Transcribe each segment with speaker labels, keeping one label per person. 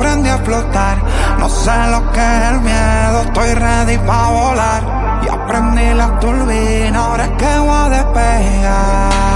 Speaker 1: aprendí a flotar. No sé lo que es el miedo, estoy ready pa' volar. Y aprendí la turbina, ahora es que voy a despegar.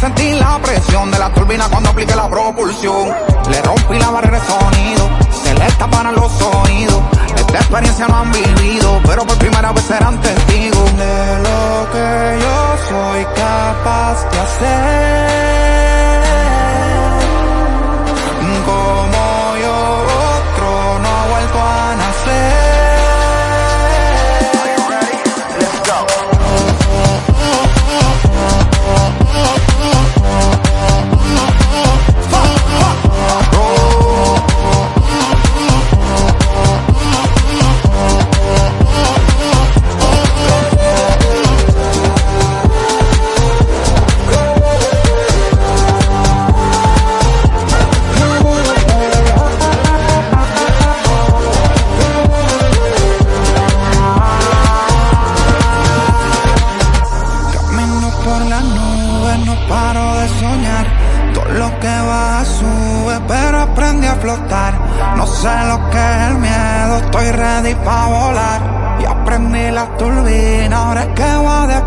Speaker 1: Sentir la presión de la turbina cuando aplique la propulsión. Le rompí la barrera de sonido, se les taparon los oídos. Esta experiencia no han vivido, pero por primera vez serán testigos paro de soñar. Todo lo que va sube, pero aprendí a flotar. No sé lo que es el miedo, estoy ready pa' volar. Y aprendí la turbina, ahora es que voy a